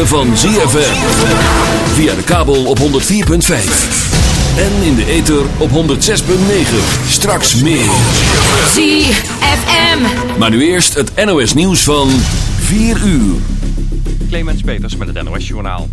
ritme van ZFM. Via de kabel op 104.5. En in de ether op 106.9. Straks meer. ZFM. Maar nu eerst het NOS nieuws van 4 uur. Clemens Peters met het NOS Journaal.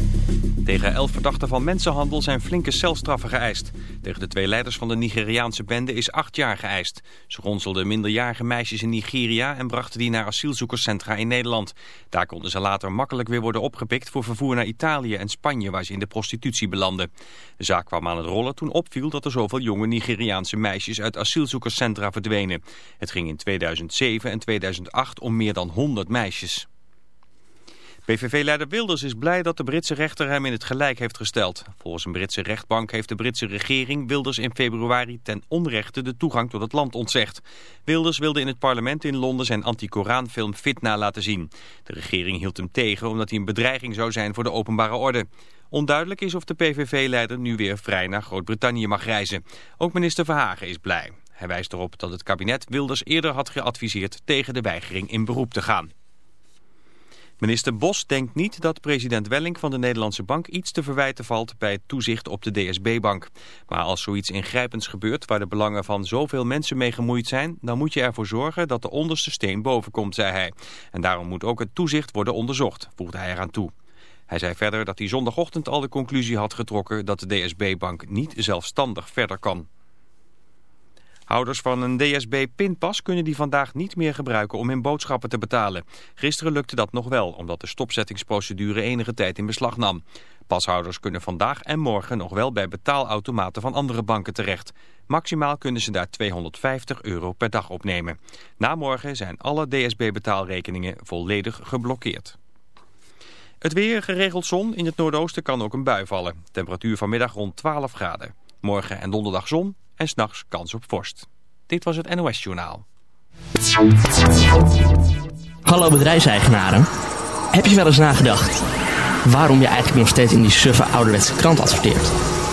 Tegen elf verdachten van mensenhandel zijn flinke celstraffen geëist. Tegen de twee leiders van de Nigeriaanse bende is acht jaar geëist. Ze ronselden minderjarige meisjes in Nigeria en brachten die naar asielzoekerscentra in Nederland. Daar konden ze later makkelijk weer worden opgepikt voor vervoer naar Italië en Spanje waar ze in de prostitutie belanden. De zaak kwam aan het rollen toen opviel dat er zoveel jonge Nigeriaanse meisjes uit asielzoekerscentra verdwenen. Het ging in 2007 en 2008 om meer dan 100 meisjes. PVV-leider Wilders is blij dat de Britse rechter hem in het gelijk heeft gesteld. Volgens een Britse rechtbank heeft de Britse regering Wilders in februari ten onrechte de toegang tot het land ontzegd. Wilders wilde in het parlement in Londen zijn anti-Koranfilm Fitna laten zien. De regering hield hem tegen omdat hij een bedreiging zou zijn voor de openbare orde. Onduidelijk is of de PVV-leider nu weer vrij naar Groot-Brittannië mag reizen. Ook minister Verhagen is blij. Hij wijst erop dat het kabinet Wilders eerder had geadviseerd tegen de weigering in beroep te gaan. Minister Bos denkt niet dat president Welling van de Nederlandse Bank iets te verwijten valt bij het toezicht op de DSB-bank. Maar als zoiets ingrijpends gebeurt waar de belangen van zoveel mensen mee gemoeid zijn, dan moet je ervoor zorgen dat de onderste steen boven komt, zei hij. En daarom moet ook het toezicht worden onderzocht, voegde hij eraan toe. Hij zei verder dat hij zondagochtend al de conclusie had getrokken dat de DSB-bank niet zelfstandig verder kan. Houders van een DSB-pinpas kunnen die vandaag niet meer gebruiken om hun boodschappen te betalen. Gisteren lukte dat nog wel, omdat de stopzettingsprocedure enige tijd in beslag nam. Pashouders kunnen vandaag en morgen nog wel bij betaalautomaten van andere banken terecht. Maximaal kunnen ze daar 250 euro per dag opnemen. Na morgen zijn alle DSB-betaalrekeningen volledig geblokkeerd. Het weer geregeld zon. In het noordoosten kan ook een bui vallen. Temperatuur vanmiddag rond 12 graden. Morgen en donderdag zon en s'nachts kans op vorst. Dit was het NOS Journaal. Hallo bedrijfseigenaren. Heb je wel eens nagedacht waarom je eigenlijk nog steeds in die suffe ouderwetse krant adverteert?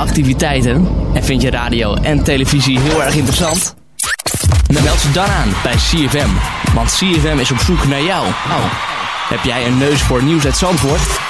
activiteiten? En vind je radio en televisie heel erg interessant? Dan meld ze dan aan bij CFM. Want CFM is op zoek naar jou. Oh. Heb jij een neus voor nieuws uit Zandvoort?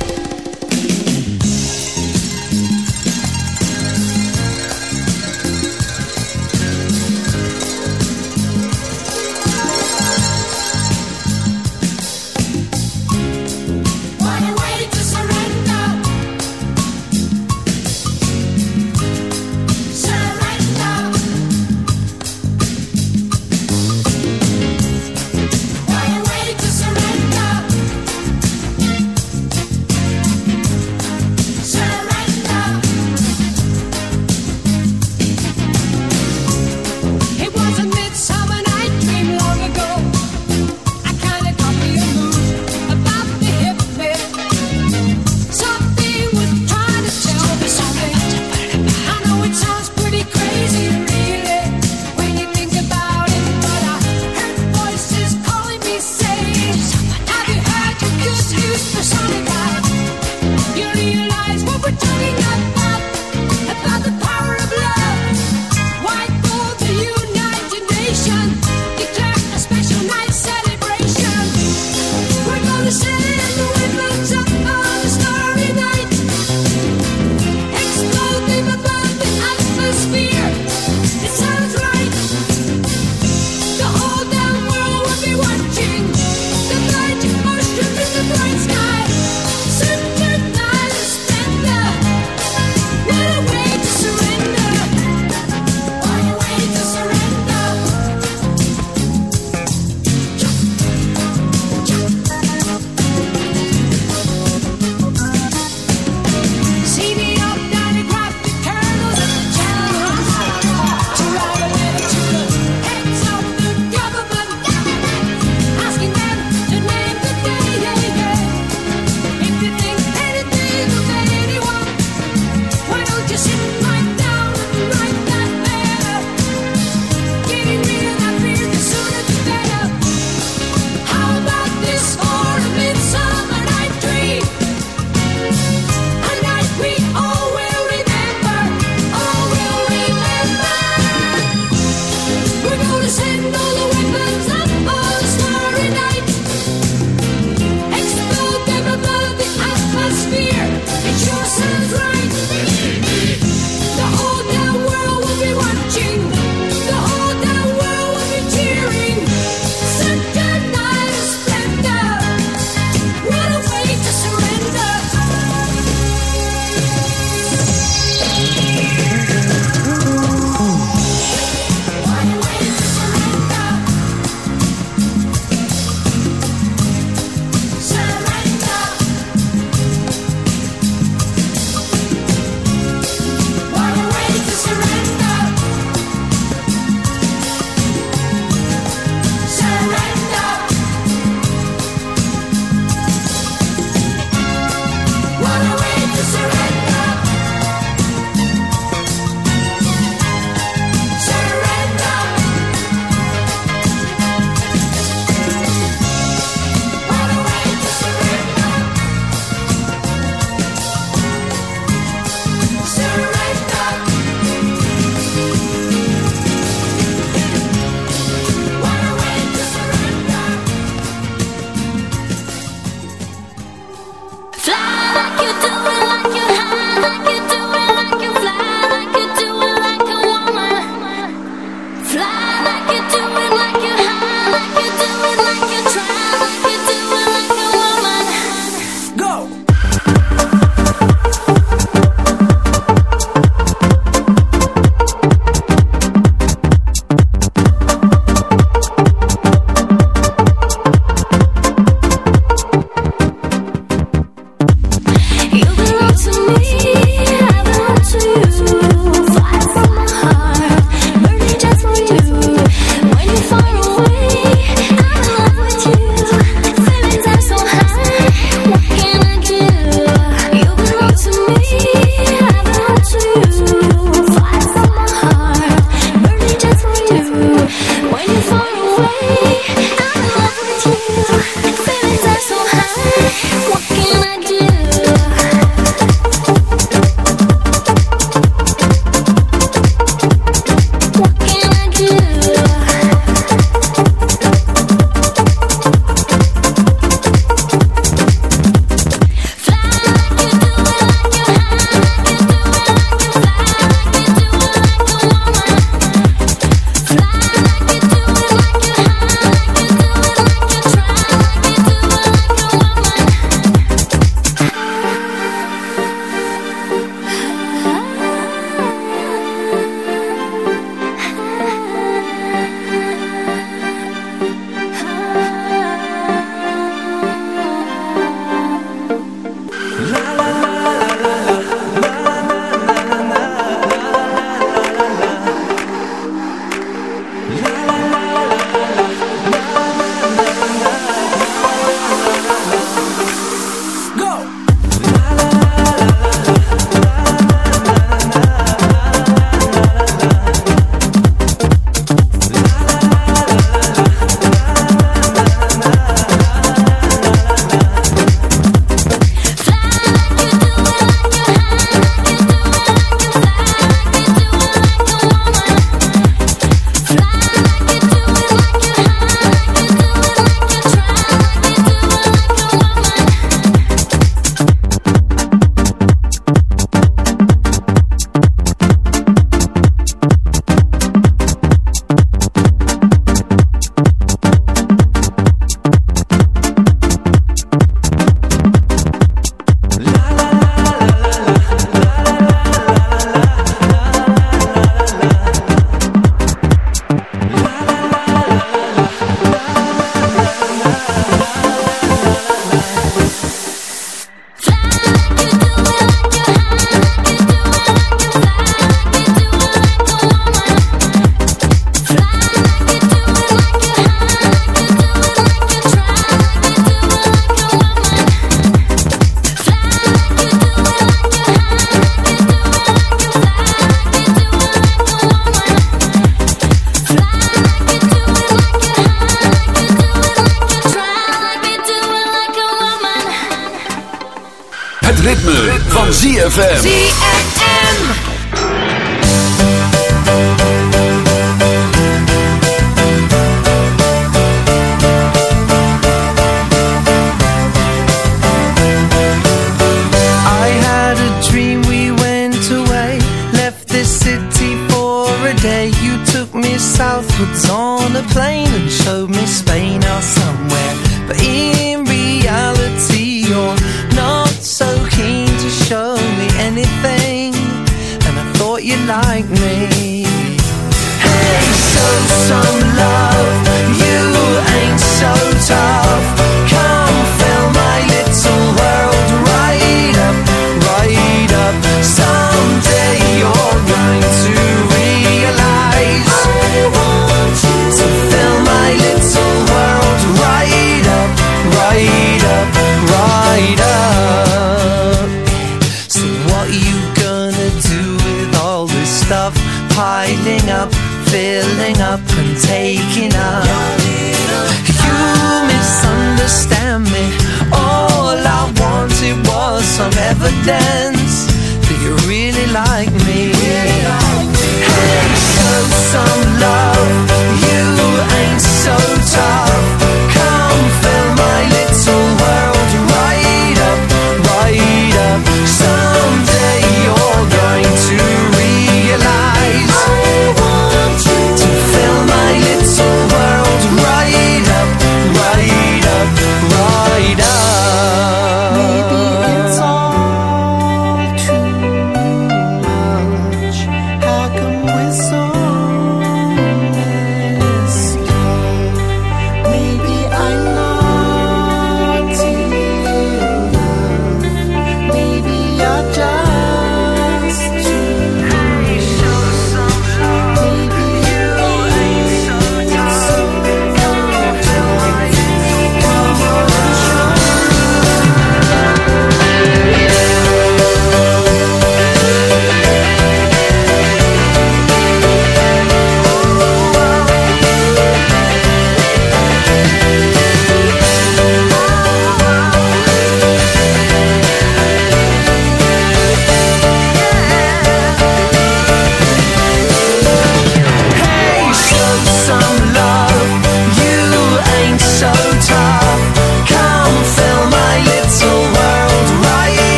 took me southwards on a plane And showed me Spain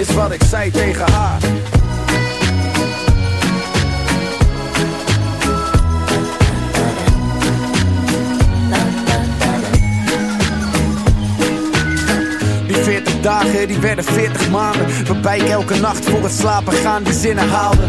Is wat ik zei tegen haar. Die 40 dagen, die werden 40 maanden. Waarbij ik elke nacht voor het slapen gaan die zinnen haalde.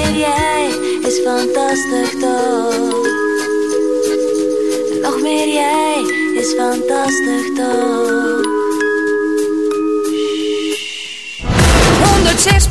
Fantastisch toch. Nog meer jij is fantastisch toch. 106.9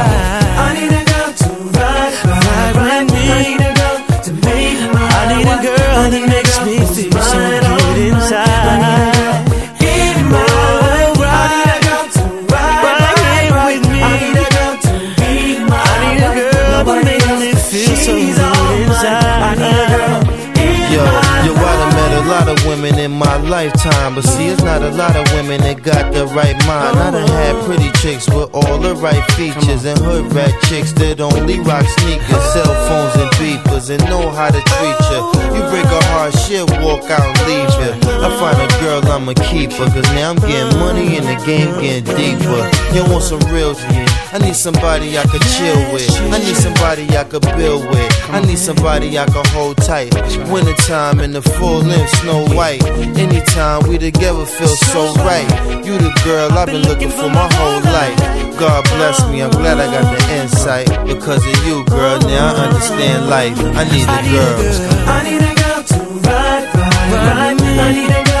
Pretty chicks with all the right features, and hood rat chicks that only rock sneakers, cell phones, and beepers, and know how to treat you. You break a heart, she'll walk out and leave you. I find a girl, I'ma keep her, cause now I'm getting money and the game getting deeper. You want some real shit? I need somebody I could chill with. I need somebody I could build with. I need somebody I could hold tight. Wintertime in the full length, snow white. Anytime we together feel so right. You the girl I've been looking for my whole life. God bless me, I'm glad I got the insight. Because of you, girl, now I understand life. I need a girl. I need a girl to ride, ride, ride. I need a girl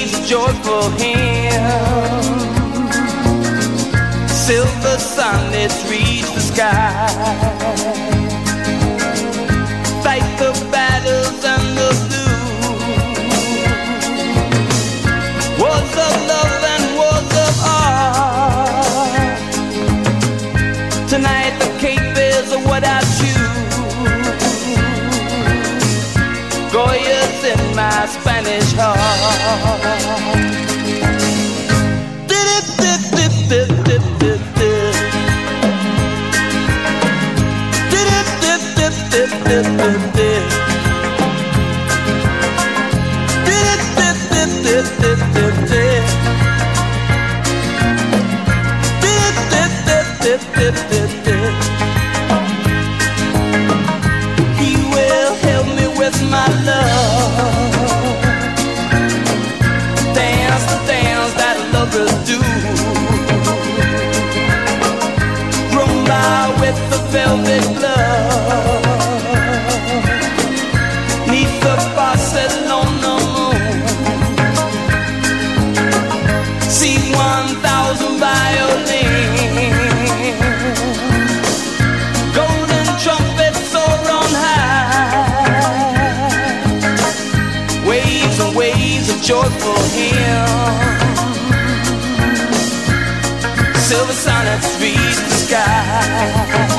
waves joyful hymns. Silver sunlets reach the sky. Velvet glove. Neath the Barcelona moon. See one thousand violins. Golden trumpets soar on high. Waves and waves of joyful hymns. Silver sonnets reach the sky.